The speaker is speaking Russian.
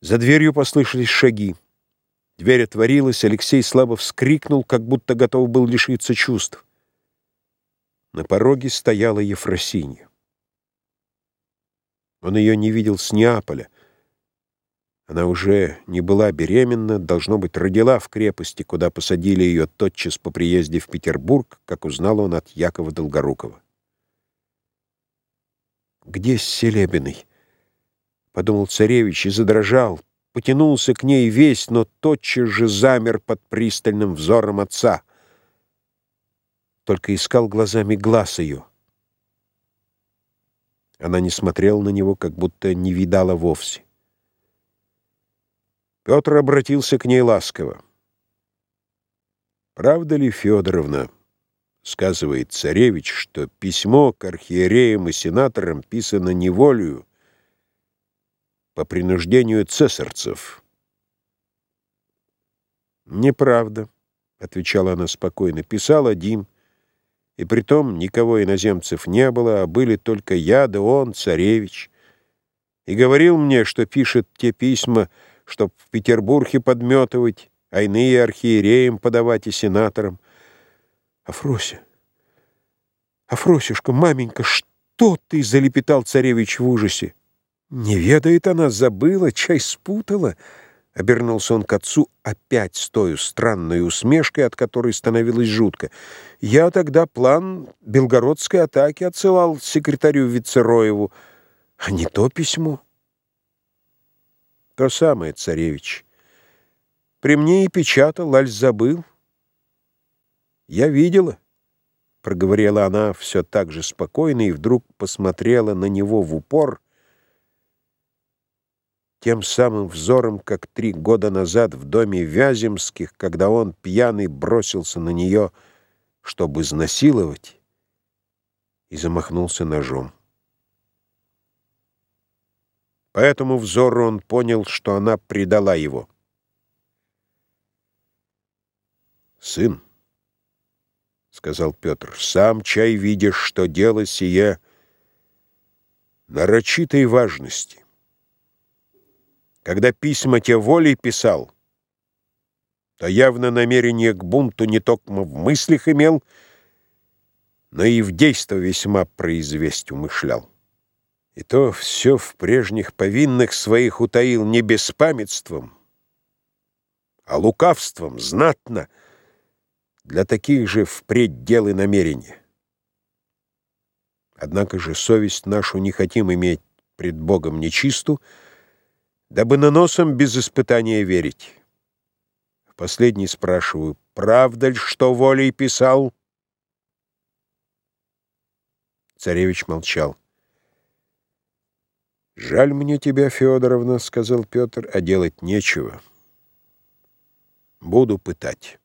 За дверью послышались шаги. Дверь отворилась, Алексей слабо вскрикнул, как будто готов был лишиться чувств. На пороге стояла Ефросинья. Он ее не видел с Неаполя. Она уже не была беременна, должно быть, родила в крепости, куда посадили ее тотчас по приезде в Петербург, как узнал он от Якова Долгорукова. «Где Селебиной?» — подумал царевич и задрожал, потянулся к ней весь, но тотчас же замер под пристальным взором отца. Только искал глазами глаз ее. Она не смотрела на него, как будто не видала вовсе. Петр обратился к ней ласково. «Правда ли, Федоровна, — сказывает царевич, — что письмо к архиереям и сенаторам писано неволею, по принуждению цесарцев. «Неправда», — отвечала она спокойно, — «писал один, и притом никого иноземцев не было, а были только я да он, царевич, и говорил мне, что пишет те письма, чтоб в Петербурге подметывать, а иные архиереям подавать и сенаторам. Афрося, Афросюшка, маменька, что ты?» — залепетал царевич в ужасе. «Не ведает она, забыла, чай спутала». Обернулся он к отцу опять с той странной усмешкой, от которой становилось жутко. «Я тогда план белгородской атаки отсылал секретарю Вицероеву, а не то письмо». «То самое, царевич. При мне и печатал, аль забыл». «Я видела», — проговорила она все так же спокойно и вдруг посмотрела на него в упор — тем самым взором, как три года назад в доме Вяземских, когда он, пьяный, бросился на нее, чтобы изнасиловать, и замахнулся ножом. По этому взору он понял, что она предала его. «Сын», — сказал Петр, — «сам чай видишь, что дело сие нарочитой важности». Когда письма те волей писал, то явно намерение к бунту не только в мыслях имел, но и в действо весьма произвесть умышлял. И то все в прежних повинных своих утаил не беспамятством, а лукавством знатно для таких же впредь дел и намерения. Однако же совесть нашу не хотим иметь пред Богом нечисту, дабы на носом без испытания верить. Последний спрашиваю, правда ли, что волей писал? Царевич молчал. «Жаль мне тебя, Федоровна», — сказал Петр, — «а делать нечего. Буду пытать».